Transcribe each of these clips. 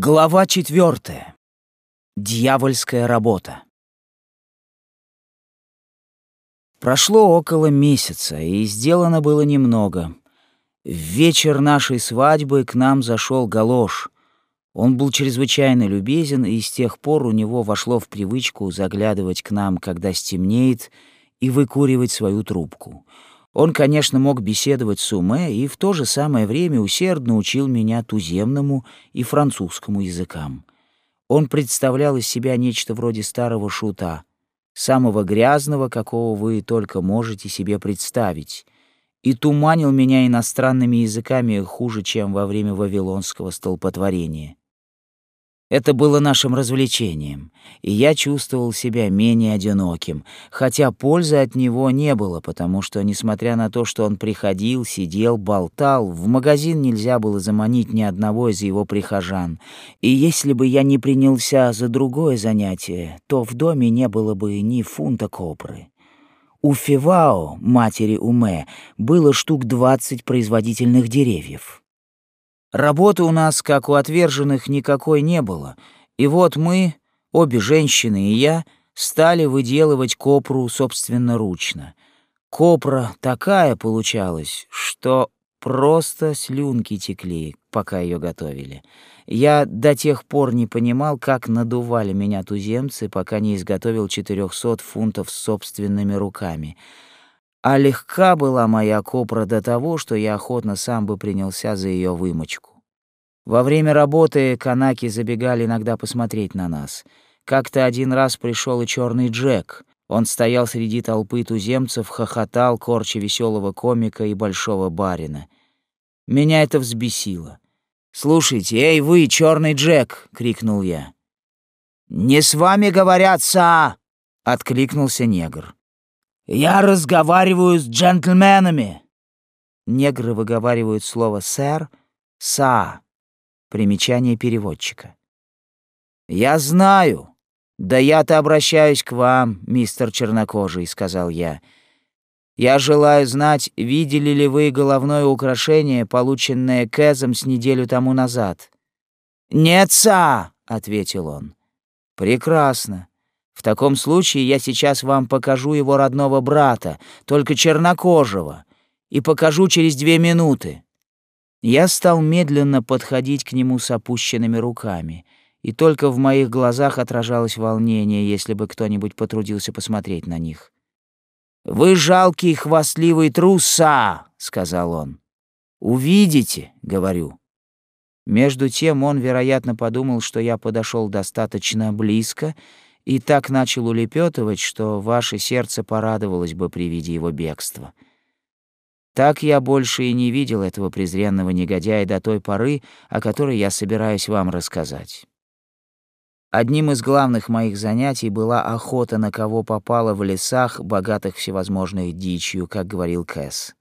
Глава четвертая. Дьявольская работа. Прошло около месяца, и сделано было немного. В вечер нашей свадьбы к нам зашел Галош. Он был чрезвычайно любезен, и с тех пор у него вошло в привычку заглядывать к нам, когда стемнеет, и выкуривать свою трубку. Он, конечно, мог беседовать с Уме и в то же самое время усердно учил меня туземному и французскому языкам. Он представлял из себя нечто вроде старого шута, самого грязного, какого вы только можете себе представить, и туманил меня иностранными языками хуже, чем во время вавилонского столпотворения. Это было нашим развлечением, и я чувствовал себя менее одиноким, хотя пользы от него не было, потому что, несмотря на то, что он приходил, сидел, болтал, в магазин нельзя было заманить ни одного из его прихожан. И если бы я не принялся за другое занятие, то в доме не было бы ни фунта копры. У Фивао, матери Уме, было штук двадцать производительных деревьев. Работы у нас, как у отверженных, никакой не было. И вот мы, обе женщины и я, стали выделывать копру собственноручно. Копра такая получалась, что просто слюнки текли, пока ее готовили. Я до тех пор не понимал, как надували меня туземцы, пока не изготовил 400 фунтов собственными руками — а легка была моя копра до того, что я охотно сам бы принялся за ее вымочку. Во время работы канаки забегали иногда посмотреть на нас. Как-то один раз пришел и черный Джек. Он стоял среди толпы туземцев, хохотал, корча веселого комика и большого барина. Меня это взбесило. «Слушайте, эй вы, черный Джек!» — крикнул я. «Не с вами говорят, са!» — откликнулся негр. «Я разговариваю с джентльменами!» Негры выговаривают слово «сэр», «са». Примечание переводчика. «Я знаю. Да я-то обращаюсь к вам, мистер Чернокожий», — сказал я. «Я желаю знать, видели ли вы головное украшение, полученное Кэзом с неделю тому назад?» «Нет, са», — ответил он. «Прекрасно. В таком случае я сейчас вам покажу его родного брата, только чернокожего, и покажу через две минуты». Я стал медленно подходить к нему с опущенными руками, и только в моих глазах отражалось волнение, если бы кто-нибудь потрудился посмотреть на них. «Вы жалкий хвастливый труса!» — сказал он. «Увидите», — говорю. Между тем он, вероятно, подумал, что я подошел достаточно близко, и так начал улепетывать, что ваше сердце порадовалось бы при виде его бегства. Так я больше и не видел этого презренного негодяя до той поры, о которой я собираюсь вам рассказать. Одним из главных моих занятий была охота на кого попало в лесах, богатых всевозможной дичью, как говорил Кэс.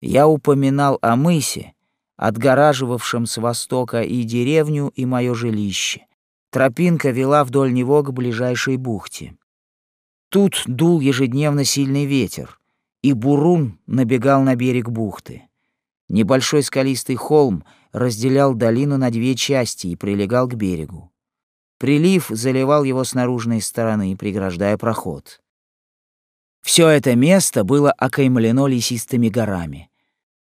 Я упоминал о мысе, отгораживавшем с востока и деревню, и мое жилище. Тропинка вела вдоль него к ближайшей бухте. Тут дул ежедневно сильный ветер, и бурун набегал на берег бухты. Небольшой скалистый холм разделял долину на две части и прилегал к берегу. Прилив заливал его с наружной стороны, преграждая проход. Все это место было окаймлено лесистыми горами.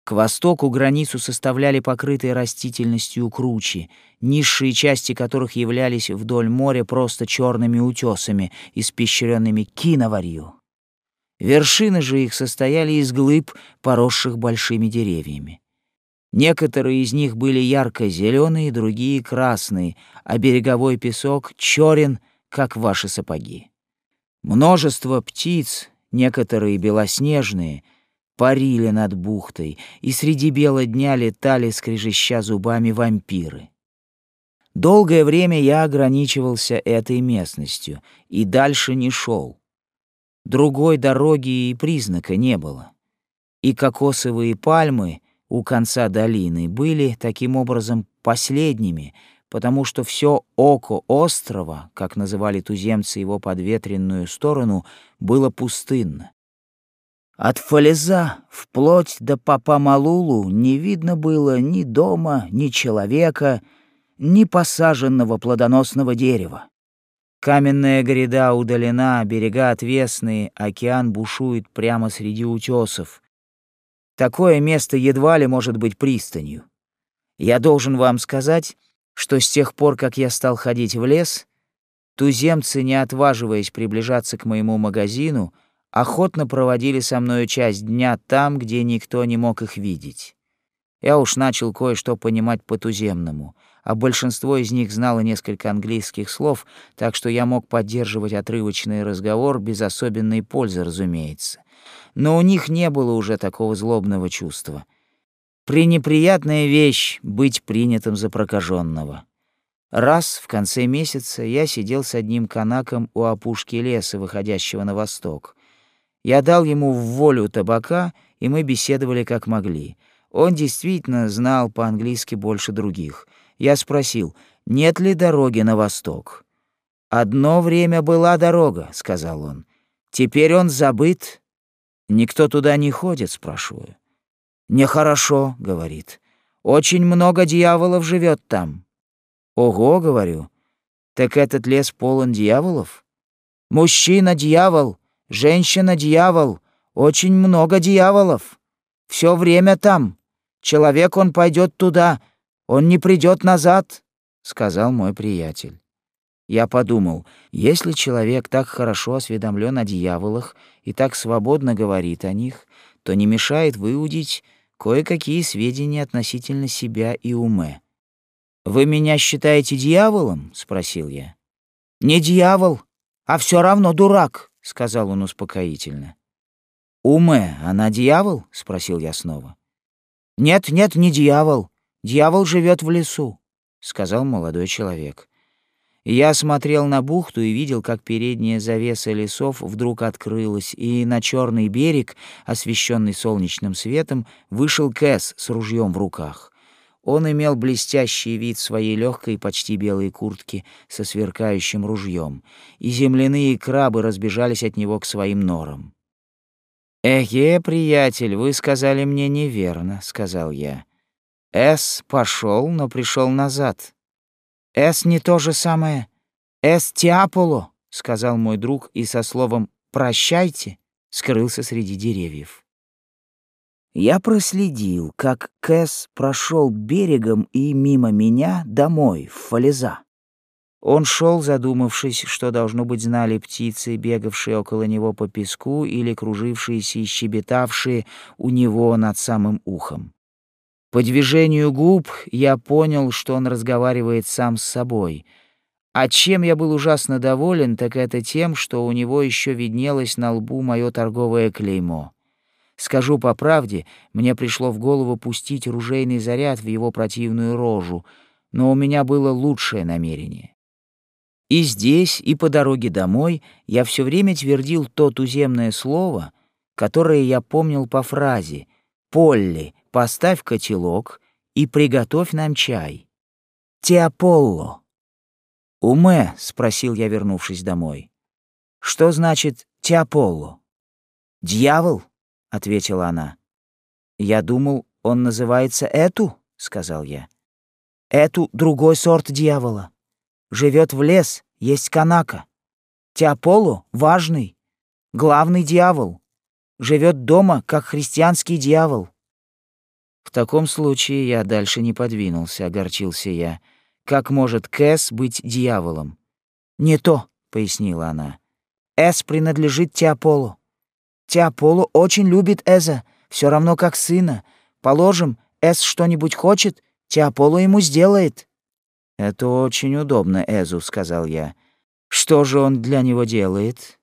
К востоку границу составляли покрытые растительностью кручи, низшие части которых являлись вдоль моря просто черными утесами, испещренными киноварью. Вершины же их состояли из глыб, поросших большими деревьями. Некоторые из них были ярко-зеленые, другие — красные, а береговой песок черен, как ваши сапоги. Множество птиц, некоторые белоснежные — парили над бухтой, и среди бела дня летали, скрежеща зубами, вампиры. Долгое время я ограничивался этой местностью и дальше не шел. Другой дороги и признака не было. И кокосовые пальмы у конца долины были таким образом последними, потому что все око острова, как называли туземцы его подветренную сторону, было пустынно. От Фалеза вплоть до Папа Малулу не видно было ни дома, ни человека, ни посаженного плодоносного дерева. Каменная гряда удалена, берега отвесные, океан бушует прямо среди утесов. Такое место едва ли может быть пристанью. Я должен вам сказать, что с тех пор, как я стал ходить в лес, туземцы, не отваживаясь приближаться к моему магазину, охотно проводили со мною часть дня там, где никто не мог их видеть. Я уж начал кое-что понимать по-туземному, а большинство из них знало несколько английских слов, так что я мог поддерживать отрывочный разговор без особенной пользы, разумеется. Но у них не было уже такого злобного чувства. Пренеприятная вещь — быть принятым за прокаженного. Раз в конце месяца я сидел с одним канаком у опушки леса, выходящего на восток. Я дал ему в волю табака, и мы беседовали как могли — он действительно знал по-английски больше других. Я спросил, нет ли дороги на восток. «Одно время была дорога», — сказал он. «Теперь он забыт. Никто туда не ходит», — спрашиваю. «Нехорошо», — говорит. «Очень много дьяволов живет там». «Ого», — говорю. «Так этот лес полон дьяволов?» «Мужчина — дьявол, женщина — дьявол, очень много дьяволов. Все время там. Человек он пойдет туда, он не придет назад, сказал мой приятель. Я подумал, если человек так хорошо осведомлен о дьяволах и так свободно говорит о них, то не мешает выудить кое-какие сведения относительно себя и уме. «Вы меня считаете дьяволом?» — спросил я. «Не дьявол, а все равно дурак», — сказал он успокоительно. «Уме, она дьявол?» — спросил я снова. «Нет, нет, не дьявол. Дьявол живет в лесу», — сказал молодой человек. Я смотрел на бухту и видел, как передняя завеса лесов вдруг открылась, и на черный берег, освещенный солнечным светом, вышел Кэс с ружьем в руках. Он имел блестящий вид своей легкой, почти белой куртки со сверкающим ружьем, и земляные крабы разбежались от него к своим норам. «Эхе, приятель, вы сказали мне неверно», — сказал я. «С пошел, но пришел назад». «С не то же самое. С Тиаполо», — сказал мой друг и со словом «прощайте» скрылся среди деревьев. Я проследил, как Кэс прошел берегом и мимо меня домой, в Фалеза. Он шел, задумавшись, что, должно быть, знали птицы, бегавшие около него по песку или кружившиеся и щебетавшие у него над самым ухом. По движению губ я понял, что он разговаривает сам с собой. А чем я был ужасно доволен, так это тем, что у него еще виднелось на лбу мое торговое клеймо. Скажу по правде, мне пришло в голову пустить ружейный заряд в его противную рожу, но у меня было лучшее намерение. И здесь, и по дороге домой я все время твердил то туземное слово, которое я помнил по фразе «Полли, поставь котелок и приготовь нам чай». «Теополло». «Уме?» — спросил я, вернувшись домой. «Что значит «Теополло»?» «Дьявол?» — ответила она. «Я думал, он называется Эту», — сказал я. «Эту — другой сорт дьявола живет в лес, есть канака. Теополу — важный, главный дьявол. Живет дома, как христианский дьявол. В таком случае я дальше не подвинулся, огорчился я. Как может Кэс быть дьяволом? Не то, пояснила она. Эс принадлежит Теополу. Теополу очень любит Эза, все равно как сына. Положим, Эс что-нибудь хочет, Теополу ему сделает. «Это очень удобно, Эзу», — сказал я. «Что же он для него делает?»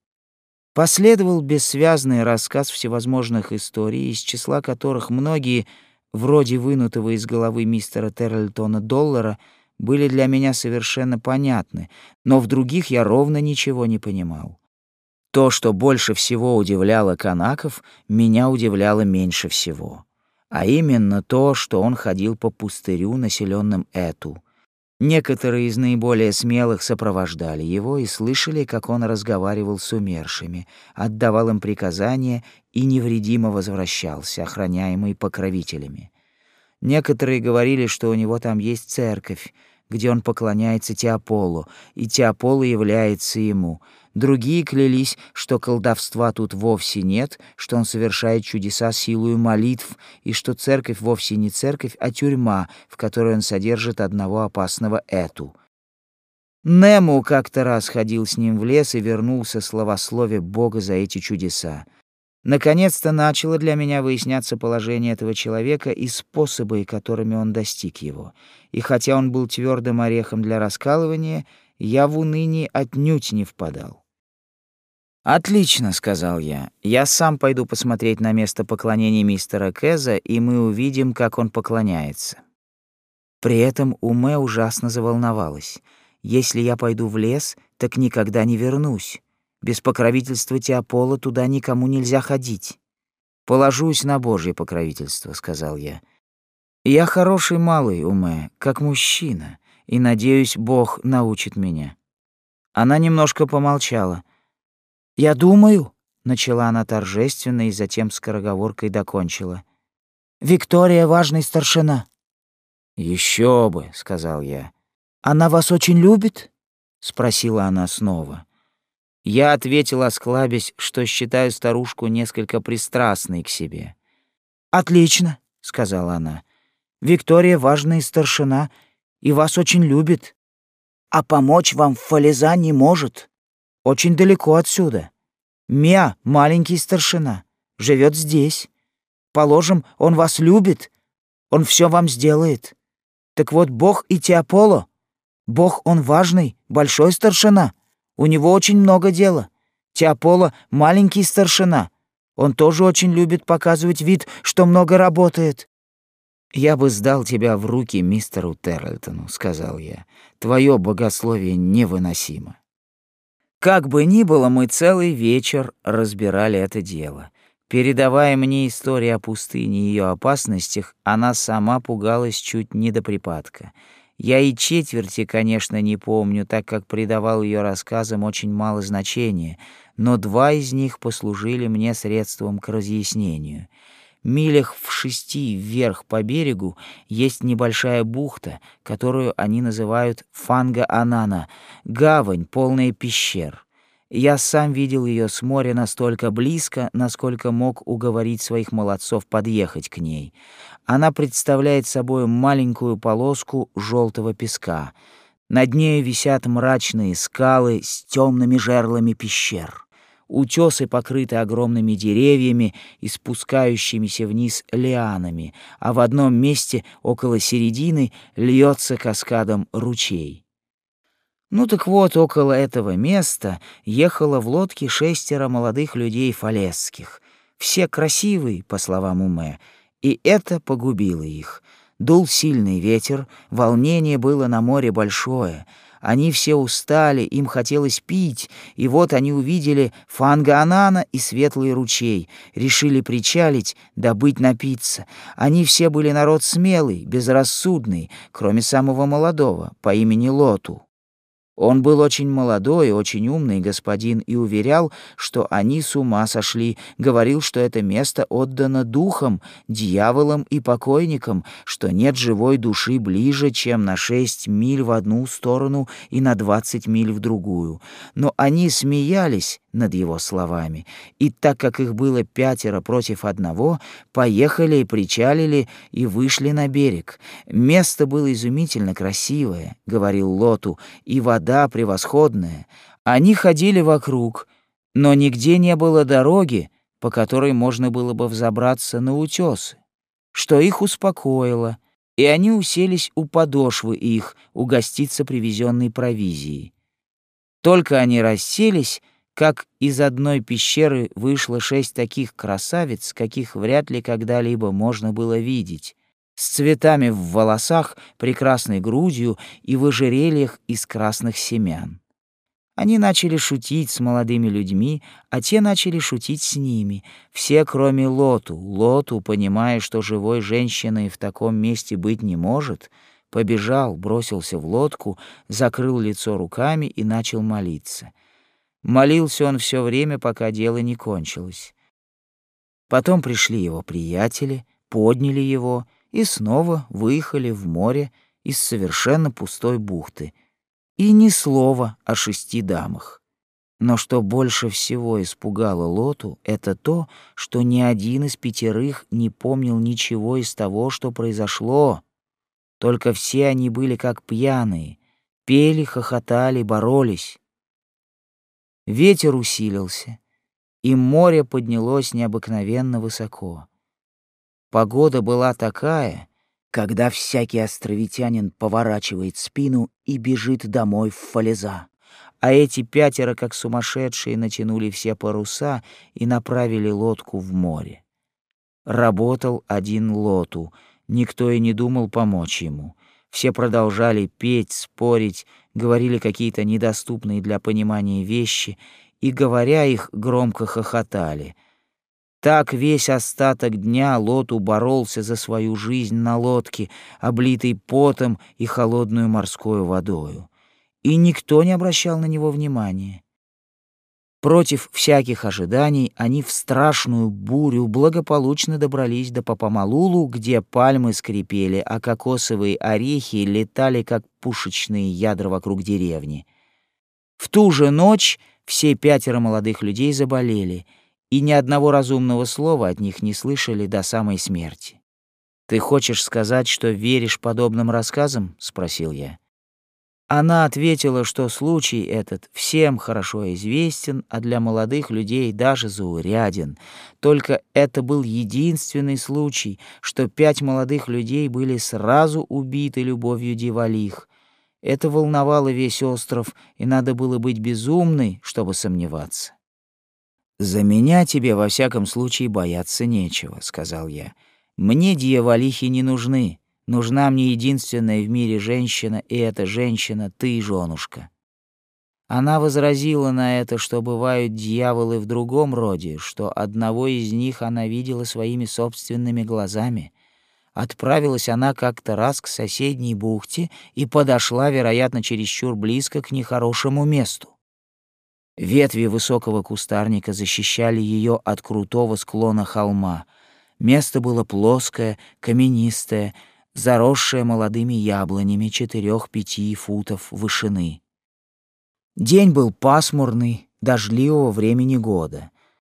Последовал бессвязный рассказ всевозможных историй, из числа которых многие, вроде вынутого из головы мистера Террельтона доллара, были для меня совершенно понятны, но в других я ровно ничего не понимал. То, что больше всего удивляло Канаков, меня удивляло меньше всего. А именно то, что он ходил по пустырю, населенным Эту — Некоторые из наиболее смелых сопровождали его и слышали, как он разговаривал с умершими, отдавал им приказания и невредимо возвращался, охраняемый покровителями. Некоторые говорили, что у него там есть церковь, где он поклоняется Теополу, и Теополо является ему. Другие клялись, что колдовства тут вовсе нет, что он совершает чудеса силою молитв, и что церковь вовсе не церковь, а тюрьма, в которой он содержит одного опасного эту. Нему как-то раз ходил с ним в лес и вернулся словословие Бога за эти чудеса. Наконец-то начало для меня выясняться положение этого человека и способы, которыми он достиг его. И хотя он был твердым орехом для раскалывания, я в уныние отнюдь не впадал. «Отлично», — сказал я. «Я сам пойду посмотреть на место поклонения мистера Кэза, и мы увидим, как он поклоняется». При этом Уме ужасно заволновалась. «Если я пойду в лес, так никогда не вернусь. Без покровительства Теопола туда никому нельзя ходить. Положусь на Божье покровительство, сказал я. Я хороший малый, Уме, как мужчина, и надеюсь, Бог научит меня. Она немножко помолчала. Я думаю, начала она торжественно и затем скороговоркой докончила. Виктория важный старшина. Еще бы, сказал я. Она вас очень любит? спросила она снова. Я ответил, осклабясь, что считаю старушку несколько пристрастной к себе. «Отлично», — сказала она. «Виктория важная старшина и вас очень любит. А помочь вам в Фалеза не может. Очень далеко отсюда. Мя, маленький старшина, живет здесь. Положим, он вас любит, он все вам сделает. Так вот, Бог и Теополо. Бог он важный, большой старшина». У него очень много дела. Теополо — маленький старшина. Он тоже очень любит показывать вид, что много работает. «Я бы сдал тебя в руки мистеру Террельтону», — сказал я. «Твое богословие невыносимо». Как бы ни было, мы целый вечер разбирали это дело. Передавая мне историю о пустыне и ее опасностях, она сама пугалась чуть не до припадка — я и четверти, конечно, не помню, так как придавал ее рассказам очень мало значения, но два из них послужили мне средством к разъяснению. Милях в шести вверх по берегу есть небольшая бухта, которую они называют Фанга-Анана, гавань, полная пещер. Я сам видел ее с моря настолько близко, насколько мог уговорить своих молодцов подъехать к ней. Она представляет собой маленькую полоску желтого песка. Над ней висят мрачные скалы с темными жерлами пещер. Утесы покрыты огромными деревьями и спускающимися вниз лианами, а в одном месте, около середины, льется каскадом ручей. Ну так вот, около этого места ехало в лодке шестеро молодых людей фалесских. Все красивые, по словам Уме, и это погубило их. Дул сильный ветер, волнение было на море большое. Они все устали, им хотелось пить, и вот они увидели Фангаанана и светлый ручей, решили причалить, добыть напиться. Они все были народ смелый, безрассудный, кроме самого молодого, по имени Лоту. Он был очень молодой очень умный господин и уверял, что они с ума сошли, говорил, что это место отдано духам, дьяволам и покойникам, что нет живой души ближе, чем на шесть миль в одну сторону и на двадцать миль в другую. Но они смеялись над его словами, и так как их было пятеро против одного, поехали и причалили и вышли на берег. Место было изумительно красивое, говорил Лоту, и вода превосходная. Они ходили вокруг, но нигде не было дороги, по которой можно было бы взобраться на утесы, что их успокоило, и они уселись у подошвы их угоститься привезенной провизией. Только они расселись, как из одной пещеры вышло шесть таких красавиц, каких вряд ли когда-либо можно было видеть, с цветами в волосах, прекрасной грудью и в ожерельях из красных семян. Они начали шутить с молодыми людьми, а те начали шутить с ними, все кроме Лоту. Лоту, понимая, что живой женщиной в таком месте быть не может, побежал, бросился в лодку, закрыл лицо руками и начал молиться — Молился он все время, пока дело не кончилось. Потом пришли его приятели, подняли его и снова выехали в море из совершенно пустой бухты. И ни слова о шести дамах. Но что больше всего испугало Лоту, это то, что ни один из пятерых не помнил ничего из того, что произошло. Только все они были как пьяные, пели, хохотали, боролись. Ветер усилился, и море поднялось необыкновенно высоко. Погода была такая, когда всякий островитянин поворачивает спину и бежит домой в Фалеза а эти пятеро, как сумасшедшие, натянули все паруса и направили лодку в море. Работал один лоту, никто и не думал помочь ему. Все продолжали петь, спорить, говорили какие-то недоступные для понимания вещи и, говоря их, громко хохотали. Так весь остаток дня Лоту боролся за свою жизнь на лодке, облитой потом и холодную морской водою и никто не обращал на него внимания. Против всяких ожиданий они в страшную бурю благополучно добрались до Папамалулу, где пальмы скрипели, а кокосовые орехи летали, как пушечные ядра вокруг деревни. В ту же ночь все пятеро молодых людей заболели, и ни одного разумного слова от них не слышали до самой смерти. «Ты хочешь сказать, что веришь подобным рассказам?» — спросил я. Она ответила, что случай этот всем хорошо известен, а для молодых людей даже зауряден. Только это был единственный случай, что пять молодых людей были сразу убиты любовью Дивалих. Это волновало весь остров, и надо было быть безумной, чтобы сомневаться. «За меня тебе во всяком случае бояться нечего», — сказал я. «Мне дьяволихи не нужны». Нужна мне единственная в мире женщина, и эта женщина — ты, женушка». Она возразила на это, что бывают дьяволы в другом роде, что одного из них она видела своими собственными глазами. Отправилась она как-то раз к соседней бухте и подошла, вероятно, чересчур близко к нехорошему месту. Ветви высокого кустарника защищали ее от крутого склона холма. Место было плоское, каменистое, заросшая молодыми яблонями четырех-пяти футов вышины. День был пасмурный, дождливого времени года.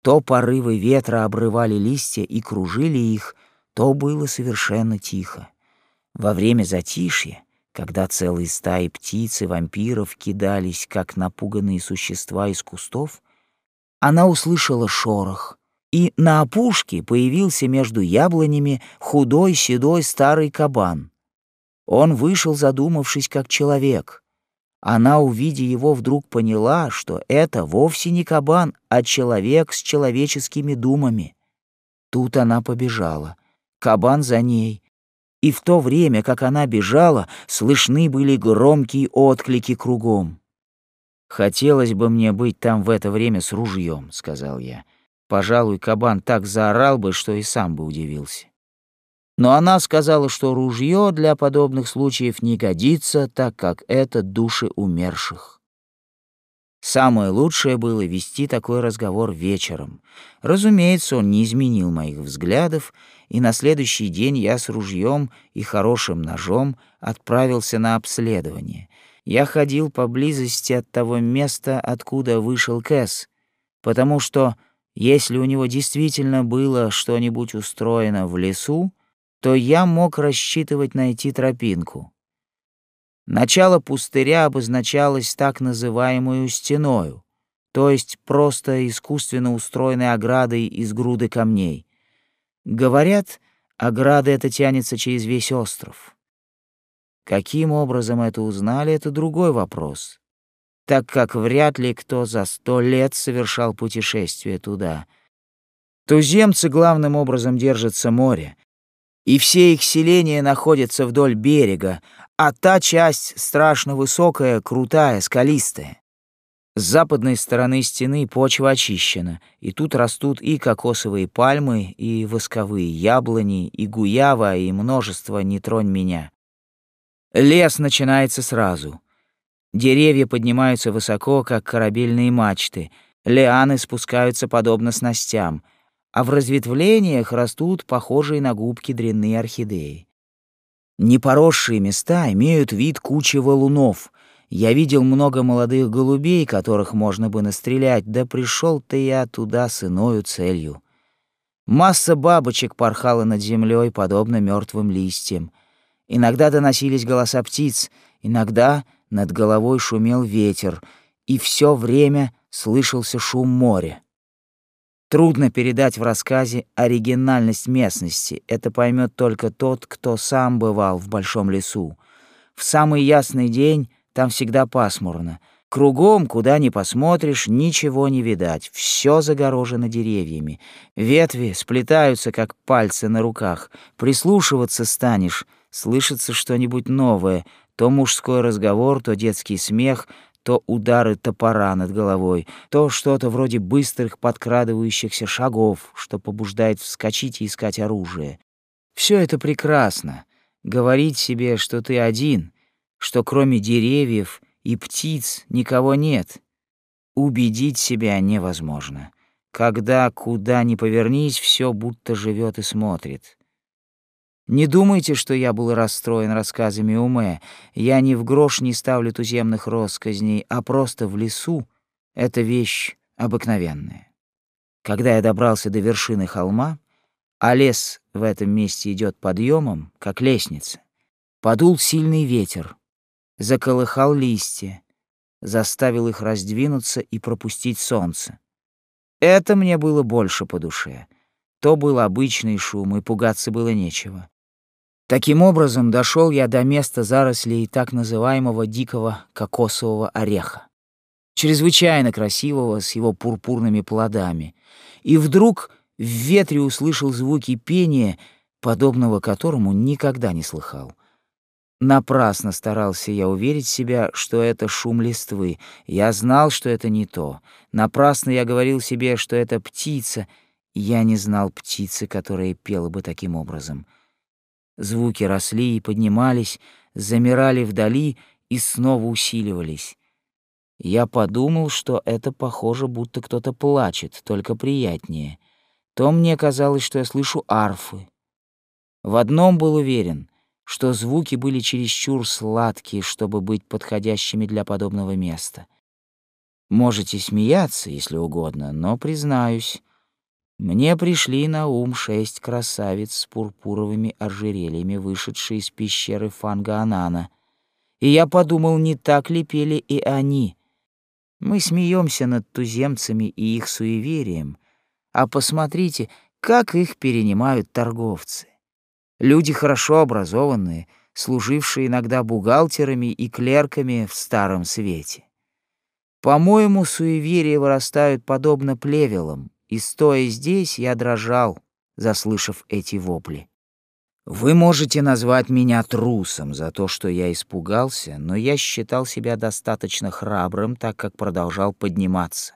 То порывы ветра обрывали листья и кружили их, то было совершенно тихо. Во время затишья, когда целые стаи птиц и вампиров кидались, как напуганные существа из кустов, она услышала шорох — и на опушке появился между яблонями худой седой старый кабан. Он вышел, задумавшись, как человек. Она, увидя его, вдруг поняла, что это вовсе не кабан, а человек с человеческими думами. Тут она побежала. Кабан за ней. И в то время, как она бежала, слышны были громкие отклики кругом. «Хотелось бы мне быть там в это время с ружьем», — сказал я. Пожалуй, кабан так заорал бы, что и сам бы удивился. Но она сказала, что ружье для подобных случаев не годится, так как это души умерших. Самое лучшее было вести такой разговор вечером. Разумеется, он не изменил моих взглядов, и на следующий день я с ружьем и хорошим ножом отправился на обследование. Я ходил поблизости от того места, откуда вышел Кэс, потому что если у него действительно было что-нибудь устроено в лесу, то я мог рассчитывать найти тропинку. Начало пустыря обозначалось так называемую стеною, то есть просто искусственно устроенной оградой из груды камней. Говорят, ограда эта тянется через весь остров. Каким образом это узнали, это другой вопрос так как вряд ли кто за сто лет совершал путешествие туда. Туземцы главным образом держатся моря, и все их селения находятся вдоль берега, а та часть страшно высокая, крутая, скалистая. С западной стороны стены почва очищена, и тут растут и кокосовые пальмы, и восковые яблони, и гуява, и множество «не тронь меня». Лес начинается сразу — Деревья поднимаются высоко, как корабельные мачты, лианы спускаются подобно снастям, а в разветвлениях растут похожие на губки дрянные орхидеи. Непоросшие места имеют вид кучи валунов. Я видел много молодых голубей, которых можно бы настрелять, да пришел-то я туда с иною целью. Масса бабочек порхала над землей, подобно мертвым листьям. Иногда доносились голоса птиц, иногда над головой шумел ветер, и все время слышался шум моря. Трудно передать в рассказе оригинальность местности. Это поймет только тот, кто сам бывал в большом лесу. В самый ясный день там всегда пасмурно. Кругом, куда ни посмотришь, ничего не видать. Все загорожено деревьями. Ветви сплетаются, как пальцы на руках. Прислушиваться станешь, слышится что-нибудь новое. То мужской разговор, то детский смех, то удары топора над головой, то что-то вроде быстрых подкрадывающихся шагов, что побуждает вскочить и искать оружие. Все это прекрасно. Говорить себе, что ты один, что кроме деревьев и птиц никого нет. Убедить себя невозможно. Когда куда ни повернись, все будто живет и смотрит. Не думайте, что я был расстроен рассказами Уме. Я ни в грош не ставлю туземных россказней, а просто в лесу — это вещь обыкновенная. Когда я добрался до вершины холма, а лес в этом месте идет подъемом, как лестница, подул сильный ветер, заколыхал листья, заставил их раздвинуться и пропустить солнце. Это мне было больше по душе. То был обычный шум, и пугаться было нечего. Таким образом, дошел я до места зарослей так называемого дикого кокосового ореха, чрезвычайно красивого с его пурпурными плодами. И вдруг в ветре услышал звуки пения, подобного которому никогда не слыхал. Напрасно старался я уверить себя, что это шум листвы. Я знал, что это не то. Напрасно я говорил себе, что это птица. Я не знал птицы, которая пела бы таким образом. Звуки росли и поднимались, замирали вдали и снова усиливались. Я подумал, что это похоже, будто кто-то плачет, только приятнее. То мне казалось, что я слышу арфы. В одном был уверен, что звуки были чересчур сладкие, чтобы быть подходящими для подобного места. Можете смеяться, если угодно, но, признаюсь, мне пришли на ум шесть красавиц с пурпуровыми ожерельями, вышедшие из пещеры Фангаанана, и я подумал, не так ли пели и они. Мы смеемся над туземцами и их суеверием, а посмотрите, как их перенимают торговцы. Люди хорошо образованные, служившие иногда бухгалтерами и клерками в Старом Свете. По-моему, суеверия вырастают подобно плевелам, и, стоя здесь, я дрожал, заслышав эти вопли. Вы можете назвать меня трусом за то, что я испугался, но я считал себя достаточно храбрым, так как продолжал подниматься.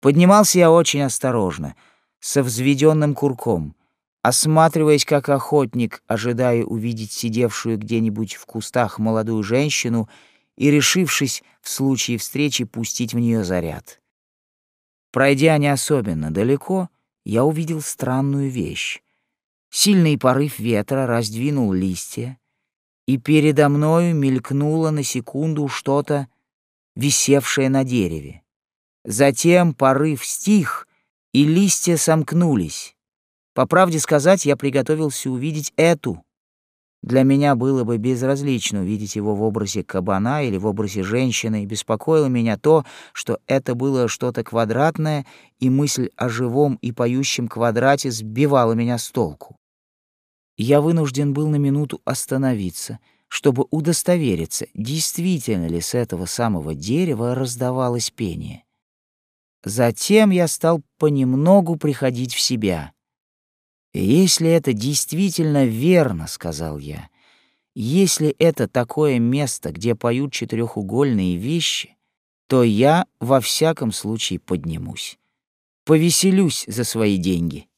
Поднимался я очень осторожно, со взведенным курком, осматриваясь как охотник, ожидая увидеть сидевшую где-нибудь в кустах молодую женщину и решившись в случае встречи пустить в нее заряд. Пройдя не особенно далеко, я увидел странную вещь. Сильный порыв ветра раздвинул листья, и передо мною мелькнуло на секунду что-то, висевшее на дереве. Затем порыв стих, и листья сомкнулись. По правде сказать, я приготовился увидеть эту, для меня было бы безразлично увидеть его в образе кабана или в образе женщины, беспокоило меня то, что это было что-то квадратное, и мысль о живом и поющем квадрате сбивала меня с толку. Я вынужден был на минуту остановиться, чтобы удостовериться, действительно ли с этого самого дерева раздавалось пение. Затем я стал понемногу приходить в себя — «Если это действительно верно, — сказал я, — если это такое место, где поют четырехугольные вещи, то я во всяком случае поднимусь, повеселюсь за свои деньги».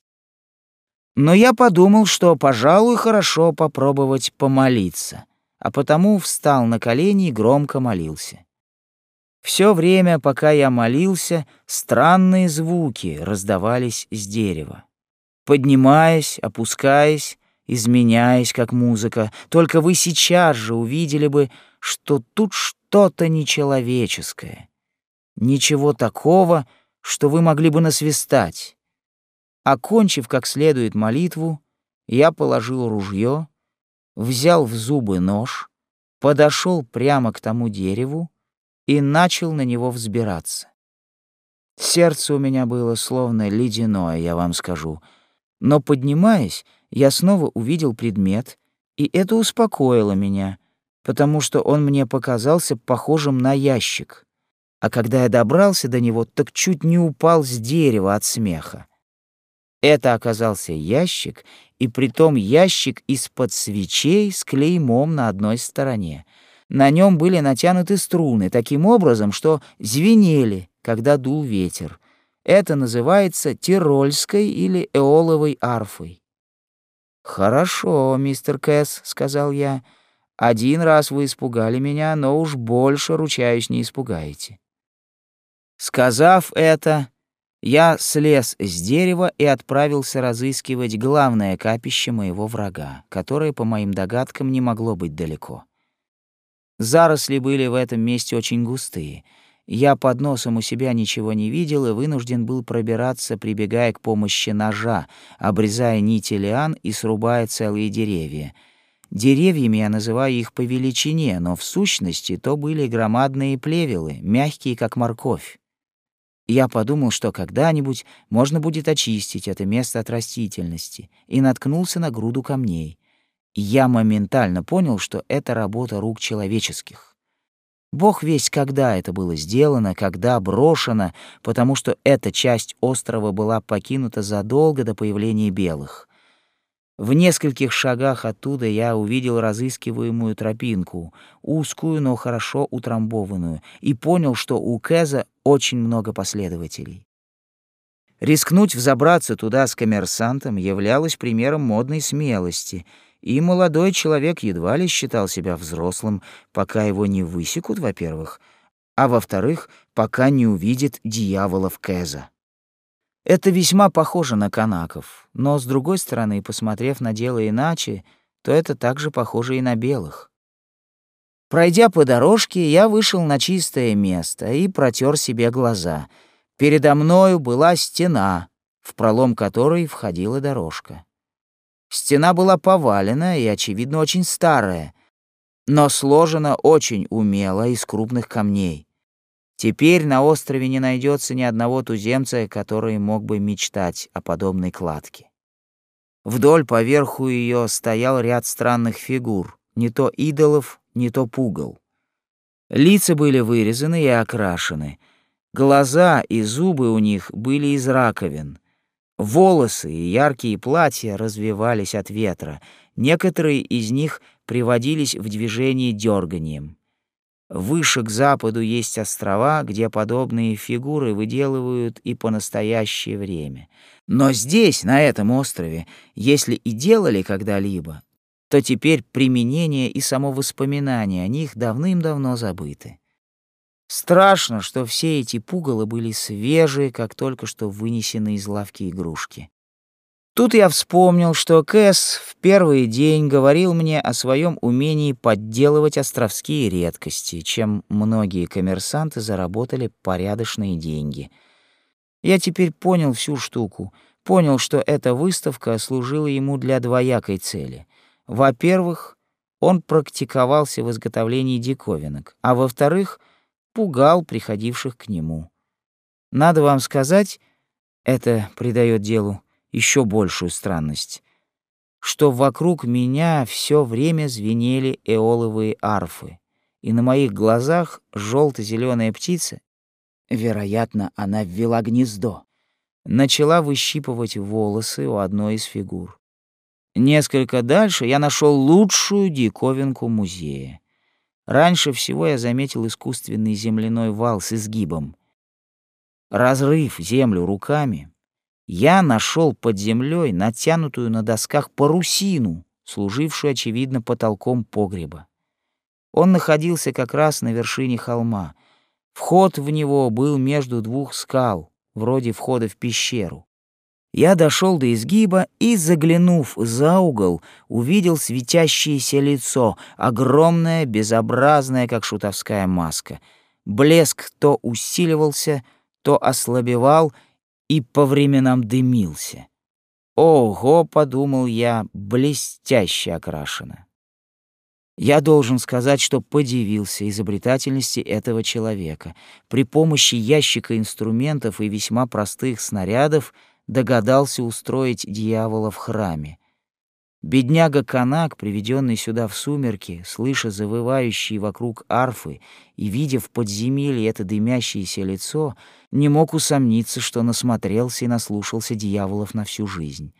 Но я подумал, что, пожалуй, хорошо попробовать помолиться, а потому встал на колени и громко молился. Все время, пока я молился, странные звуки раздавались с дерева. Поднимаясь, опускаясь, изменяясь как музыка, только вы сейчас же увидели бы, что тут что-то нечеловеческое. Ничего такого, что вы могли бы насвистать. Окончив как следует молитву, я положил ружье, взял в зубы нож, подошел прямо к тому дереву и начал на него взбираться. Сердце у меня было словно ледяное, я вам скажу. Но, поднимаясь, я снова увидел предмет, и это успокоило меня, потому что он мне показался похожим на ящик. А когда я добрался до него, так чуть не упал с дерева от смеха. Это оказался ящик, и притом ящик из-под свечей с клеймом на одной стороне. На нем были натянуты струны таким образом, что звенели, когда дул ветер. Это называется тирольской или эоловой арфой. «Хорошо, мистер Кэс», — сказал я. «Один раз вы испугали меня, но уж больше, ручаюсь, не испугаете». Сказав это, я слез с дерева и отправился разыскивать главное капище моего врага, которое, по моим догадкам, не могло быть далеко. Заросли были в этом месте очень густые. Я под носом у себя ничего не видел и вынужден был пробираться, прибегая к помощи ножа, обрезая нити лиан и срубая целые деревья. Деревьями я называю их по величине, но в сущности то были громадные плевелы, мягкие, как морковь. Я подумал, что когда-нибудь можно будет очистить это место от растительности, и наткнулся на груду камней. Я моментально понял, что это работа рук человеческих. Бог весь когда это было сделано, когда брошено, потому что эта часть острова была покинута задолго до появления белых. В нескольких шагах оттуда я увидел разыскиваемую тропинку, узкую, но хорошо утрамбованную, и понял, что у Кэза очень много последователей. Рискнуть взобраться туда с коммерсантом являлось примером модной смелости, и молодой человек едва ли считал себя взрослым, пока его не высекут, во-первых, а во-вторых, пока не увидит дьяволов Кэза. Это весьма похоже на канаков, но, с другой стороны, посмотрев на дело иначе, то это также похоже и на белых. Пройдя по дорожке, я вышел на чистое место и протер себе глаза. Передо мною была стена, в пролом которой входила дорожка. Стена была повалена и, очевидно, очень старая, но сложена очень умело из крупных камней. Теперь на острове не найдется ни одного туземца, который мог бы мечтать о подобной кладке. Вдоль поверху ее стоял ряд странных фигур, не то идолов, не то пугал. Лица были вырезаны и окрашены. Глаза и зубы у них были из раковин. Волосы и яркие платья развивались от ветра. Некоторые из них приводились в движение дерганием. Выше к западу есть острова, где подобные фигуры выделывают и по настоящее время. Но здесь, на этом острове, если и делали когда-либо, то теперь применение и само воспоминание о них давным-давно забыты. Страшно, что все эти пугалы были свежие, как только что вынесены из лавки игрушки. Тут я вспомнил, что Кэс в первый день говорил мне о своем умении подделывать островские редкости, чем многие коммерсанты заработали порядочные деньги. Я теперь понял всю штуку, понял, что эта выставка служила ему для двоякой цели. Во-первых, он практиковался в изготовлении диковинок, а во-вторых, пугал приходивших к нему. Надо вам сказать, это придает делу еще большую странность, что вокруг меня все время звенели эоловые арфы, и на моих глазах желто-зеленая птица, вероятно, она ввела гнездо, начала выщипывать волосы у одной из фигур. Несколько дальше я нашел лучшую диковинку музея. Раньше всего я заметил искусственный земляной вал с изгибом. Разрыв землю руками, я нашел под землей натянутую на досках парусину, служившую, очевидно, потолком погреба. Он находился как раз на вершине холма. Вход в него был между двух скал, вроде входа в пещеру. Я дошел до изгиба и, заглянув за угол, увидел светящееся лицо, огромное, безобразное, как шутовская маска. Блеск то усиливался, то ослабевал и по временам дымился. «Ого!» — подумал я, блестяще окрашено. Я должен сказать, что подивился изобретательности этого человека. При помощи ящика инструментов и весьма простых снарядов догадался устроить дьявола в храме. Бедняга Канак, приведенный сюда в сумерки, слыша завывающие вокруг арфы и видя в подземелье это дымящееся лицо, не мог усомниться, что насмотрелся и наслушался дьяволов на всю жизнь.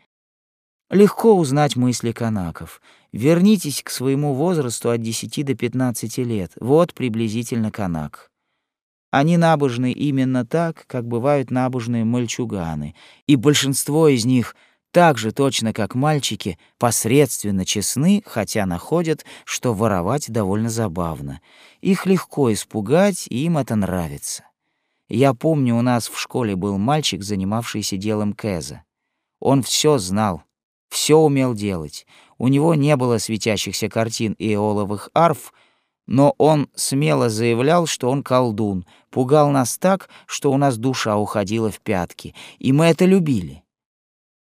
Легко узнать мысли канаков. Вернитесь к своему возрасту от 10 до 15 лет. Вот приблизительно канак. Они набожны именно так, как бывают набожные мальчуганы, и большинство из них так же точно, как мальчики, посредственно честны, хотя находят, что воровать довольно забавно. Их легко испугать, и им это нравится. Я помню, у нас в школе был мальчик, занимавшийся делом Кэза. Он все знал, все умел делать. У него не было светящихся картин и эоловых арф, но он смело заявлял, что он колдун, пугал нас так, что у нас душа уходила в пятки, и мы это любили.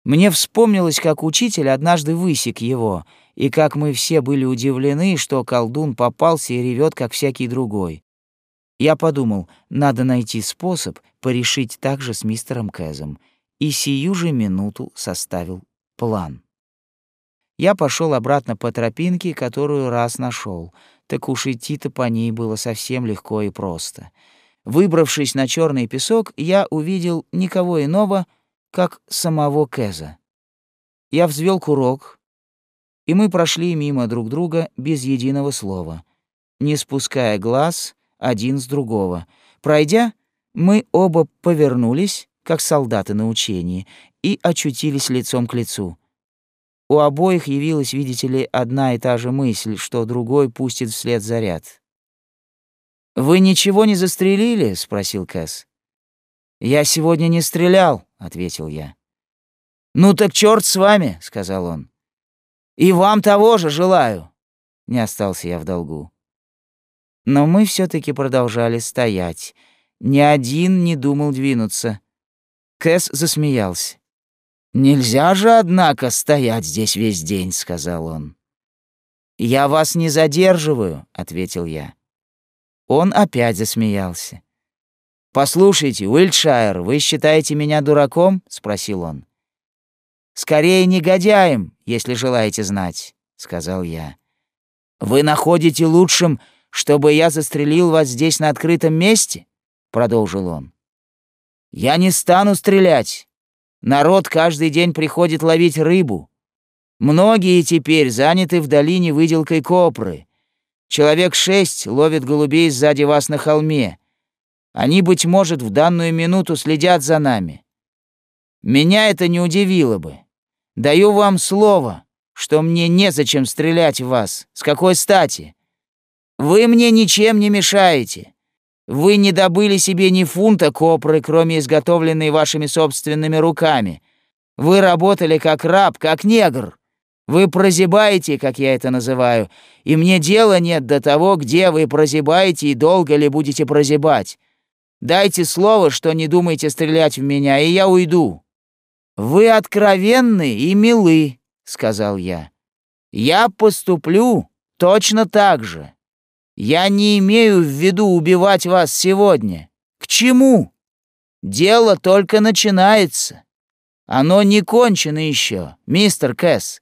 Мне вспомнилось, как учитель однажды высек его, и как мы все были удивлены, что колдун попался и ревет, как всякий другой. Я подумал, надо найти способ порешить так же с мистером Кэзом, и сию же минуту составил план. Я пошел обратно по тропинке, которую раз нашел. Так уж идти-то по ней было совсем легко и просто. Выбравшись на черный песок, я увидел никого иного, как самого Кэза. Я взвел курок, и мы прошли мимо друг друга без единого слова, не спуская глаз один с другого. Пройдя, мы оба повернулись, как солдаты на учении, и очутились лицом к лицу. У обоих явилась, видите ли, одна и та же мысль, что другой пустит вслед заряд. «Вы ничего не застрелили?» — спросил Кэс. «Я сегодня не стрелял», — ответил я. «Ну так черт с вами», — сказал он. «И вам того же желаю». Не остался я в долгу. Но мы все таки продолжали стоять. Ни один не думал двинуться. Кэс засмеялся. «Нельзя же, однако, стоять здесь весь день», — сказал он. «Я вас не задерживаю», — ответил я. Он опять засмеялся. «Послушайте, Уильтшайр, вы считаете меня дураком?» — спросил он. «Скорее негодяем, если желаете знать», — сказал я. «Вы находите лучшим, чтобы я застрелил вас здесь на открытом месте?» — продолжил он. «Я не стану стрелять. Народ каждый день приходит ловить рыбу. Многие теперь заняты в долине выделкой копры. Человек шесть ловит голубей сзади вас на холме. Они, быть может, в данную минуту следят за нами. Меня это не удивило бы. Даю вам слово, что мне незачем стрелять в вас. С какой стати? Вы мне ничем не мешаете. Вы не добыли себе ни фунта копры, кроме изготовленной вашими собственными руками. Вы работали как раб, как негр. Вы прозябаете, как я это называю, и мне дела нет до того, где вы прозябаете и долго ли будете прозябать. Дайте слово, что не думаете стрелять в меня, и я уйду». «Вы откровенны и милы», — сказал я. «Я поступлю точно так же». Я не имею в виду убивать вас сегодня. К чему? Дело только начинается. Оно не кончено еще, мистер Кэс.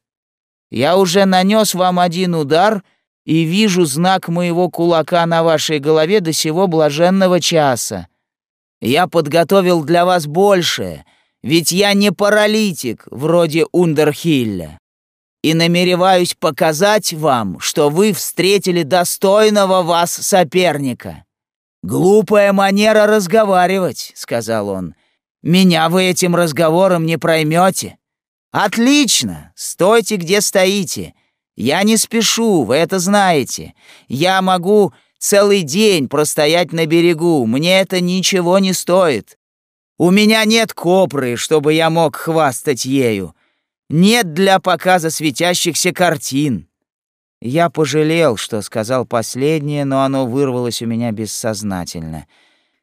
Я уже нанес вам один удар и вижу знак моего кулака на вашей голове до сего блаженного часа. Я подготовил для вас большее, ведь я не паралитик, вроде Ундерхилля и намереваюсь показать вам, что вы встретили достойного вас соперника. Глупая манера разговаривать, сказал он. Меня вы этим разговором не проймете. Отлично, стойте где стоите. Я не спешу, вы это знаете. Я могу целый день простоять на берегу, мне это ничего не стоит. У меня нет копры, чтобы я мог хвастать ею. Нет для показа светящихся картин. Я пожалел, что сказал последнее, но оно вырвалось у меня бессознательно.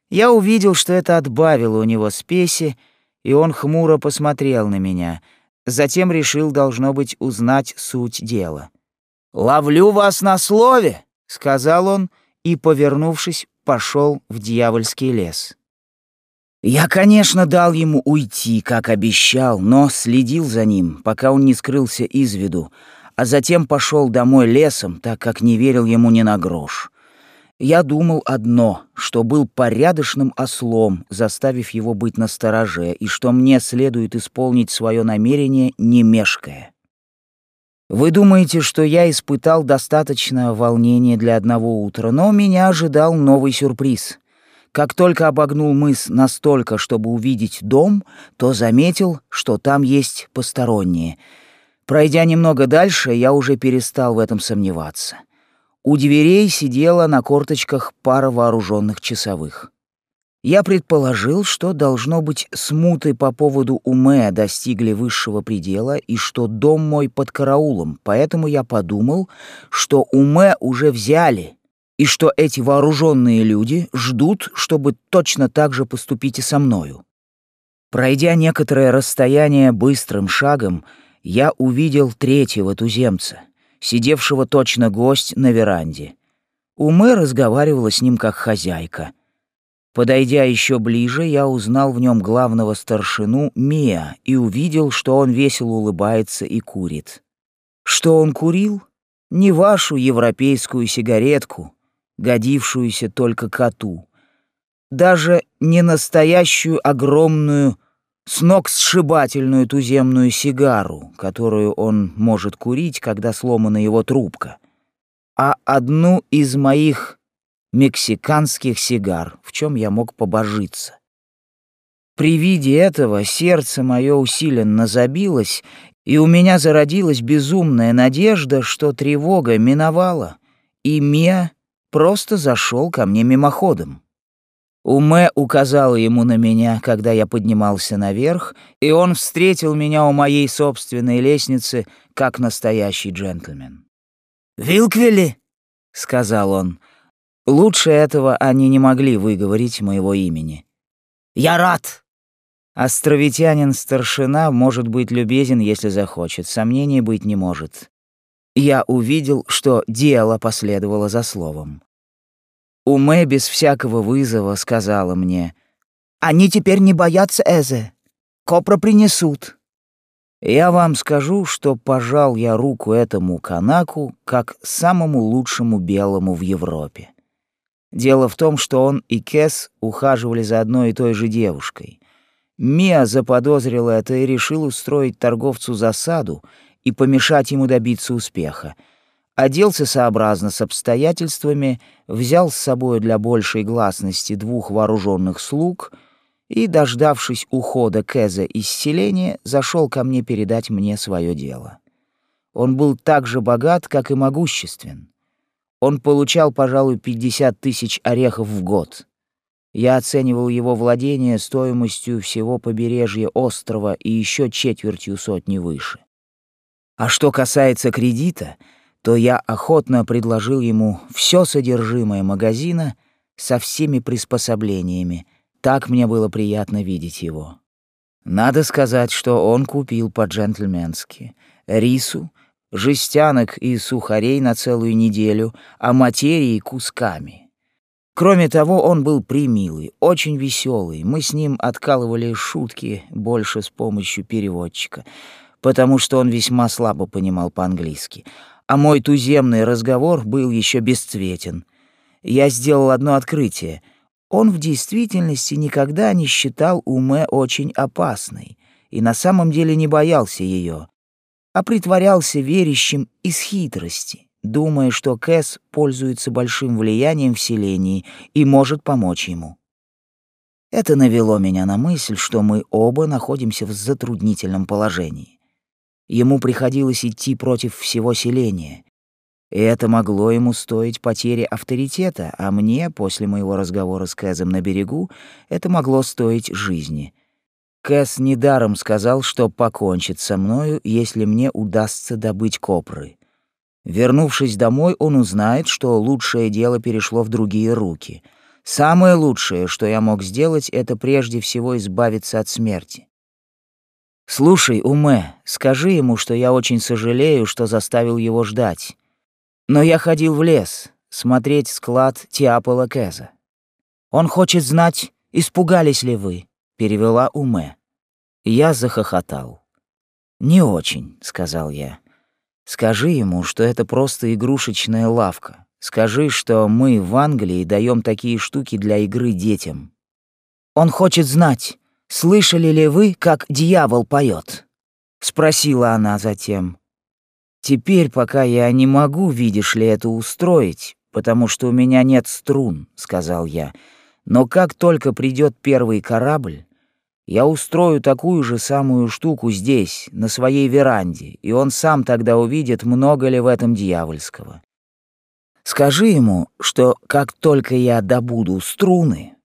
Я увидел, что это отбавило у него спеси, и он хмуро посмотрел на меня. Затем решил, должно быть, узнать суть дела. «Ловлю вас на слове», — сказал он, и, повернувшись, пошел в дьявольский лес. Я, конечно, дал ему уйти, как обещал, но следил за ним, пока он не скрылся из виду, а затем пошел домой лесом, так как не верил ему ни на грош. Я думал одно, что был порядочным ослом, заставив его быть настороже, и что мне следует исполнить свое намерение, не мешкая. Вы думаете, что я испытал достаточно волнения для одного утра, но меня ожидал новый сюрприз. Как только обогнул мыс настолько, чтобы увидеть дом, то заметил, что там есть посторонние — Пройдя немного дальше, я уже перестал в этом сомневаться. У дверей сидела на корточках пара вооруженных часовых. Я предположил, что, должно быть, смуты по поводу Уме достигли высшего предела и что дом мой под караулом, поэтому я подумал, что Уме уже взяли и что эти вооруженные люди ждут, чтобы точно так же поступить и со мною. Пройдя некоторое расстояние быстрым шагом, я увидел третьего туземца, сидевшего точно гость на веранде. Умы разговаривала с ним как хозяйка. Подойдя еще ближе, я узнал в нем главного старшину Мия и увидел, что он весело улыбается и курит. Что он курил? Не вашу европейскую сигаретку, годившуюся только коту. Даже не настоящую огромную с ног сшибательную туземную сигару, которую он может курить, когда сломана его трубка, а одну из моих мексиканских сигар, в чем я мог побожиться. При виде этого сердце мое усиленно забилось, и у меня зародилась безумная надежда, что тревога миновала, и Мия просто зашел ко мне мимоходом. Уме указала ему на меня, когда я поднимался наверх, и он встретил меня у моей собственной лестницы, как настоящий джентльмен. «Вилквилли!» — сказал он. Лучше этого они не могли выговорить моего имени. «Я рад!» Островитянин-старшина может быть любезен, если захочет, сомнений быть не может. Я увидел, что дело последовало за словом. Уме без всякого вызова сказала мне, «Они теперь не боятся Эзе. Копра принесут». Я вам скажу, что пожал я руку этому канаку как самому лучшему белому в Европе. Дело в том, что он и Кес ухаживали за одной и той же девушкой. Мия заподозрила это и решил устроить торговцу засаду и помешать ему добиться успеха — оделся сообразно с обстоятельствами, взял с собой для большей гласности двух вооруженных слуг и, дождавшись ухода Кеза из селения, зашел ко мне передать мне свое дело. Он был так же богат, как и могуществен. Он получал, пожалуй, 50 тысяч орехов в год. Я оценивал его владение стоимостью всего побережья острова и еще четвертью сотни выше. А что касается кредита — то я охотно предложил ему все содержимое магазина со всеми приспособлениями. Так мне было приятно видеть его. Надо сказать, что он купил по-джентльменски рису, жестянок и сухарей на целую неделю, а материи кусками. Кроме того, он был примилый, очень веселый. Мы с ним откалывали шутки больше с помощью переводчика, потому что он весьма слабо понимал по-английски — а мой туземный разговор был еще бесцветен. Я сделал одно открытие. Он в действительности никогда не считал Уме очень опасной и на самом деле не боялся ее, а притворялся верящим из хитрости, думая, что Кэс пользуется большим влиянием в селении и может помочь ему. Это навело меня на мысль, что мы оба находимся в затруднительном положении. Ему приходилось идти против всего селения. И это могло ему стоить потери авторитета, а мне, после моего разговора с Кэзом на берегу, это могло стоить жизни. Кэс недаром сказал, что покончит со мною, если мне удастся добыть копры. Вернувшись домой, он узнает, что лучшее дело перешло в другие руки. Самое лучшее, что я мог сделать, это прежде всего избавиться от смерти. «Слушай, Уме, скажи ему, что я очень сожалею, что заставил его ждать. Но я ходил в лес смотреть склад Тиапола Кеза. Он хочет знать, испугались ли вы?» — перевела Уме. Я захохотал. «Не очень», — сказал я. «Скажи ему, что это просто игрушечная лавка. Скажи, что мы в Англии даем такие штуки для игры детям. Он хочет знать, слышали ли вы, как дьявол поет? Спросила она затем. Теперь, пока я не могу, видишь ли, это устроить, потому что у меня нет струн, сказал я. Но как только придет первый корабль, я устрою такую же самую штуку здесь, на своей веранде, и он сам тогда увидит, много ли в этом дьявольского. Скажи ему, что как только я добуду струны,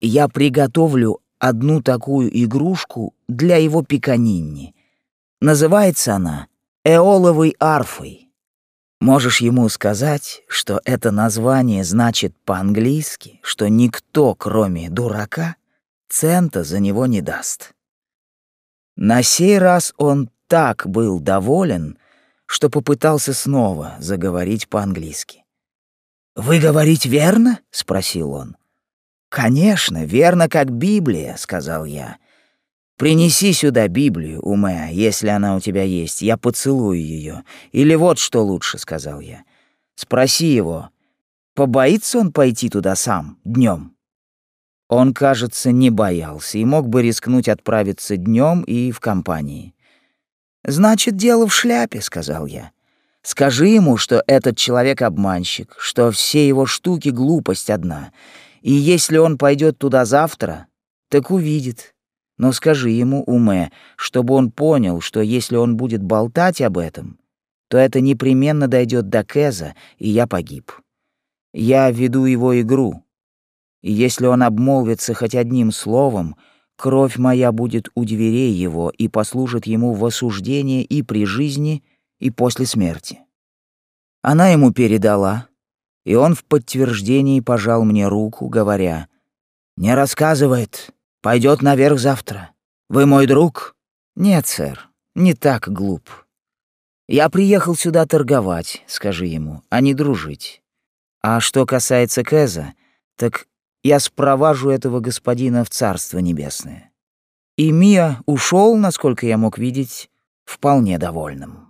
я приготовлю одну такую игрушку для его пиканинни. Называется она «Эоловой арфой». Можешь ему сказать, что это название значит по-английски, что никто, кроме дурака, цента за него не даст. На сей раз он так был доволен, что попытался снова заговорить по-английски. «Вы говорите верно?» — спросил он. «Конечно, верно, как Библия», — сказал я. «Принеси сюда Библию, Уме, если она у тебя есть, я поцелую ее. Или вот что лучше», — сказал я. «Спроси его, побоится он пойти туда сам, днем? Он, кажется, не боялся и мог бы рискнуть отправиться днем и в компании. «Значит, дело в шляпе», — сказал я. «Скажи ему, что этот человек обманщик, что все его штуки — глупость одна, и если он пойдет туда завтра, так увидит. Но скажи ему, Уме, чтобы он понял, что если он будет болтать об этом, то это непременно дойдет до Кеза, и я погиб. Я веду его игру, и если он обмолвится хоть одним словом, кровь моя будет у дверей его и послужит ему в осуждение и при жизни, и после смерти». Она ему передала, и он в подтверждении пожал мне руку, говоря, «Не рассказывает, пойдет наверх завтра. Вы мой друг?» «Нет, сэр, не так глуп. Я приехал сюда торговать, скажи ему, а не дружить. А что касается Кэза, так я спроважу этого господина в Царство Небесное». И Мия ушел, насколько я мог видеть, вполне довольным.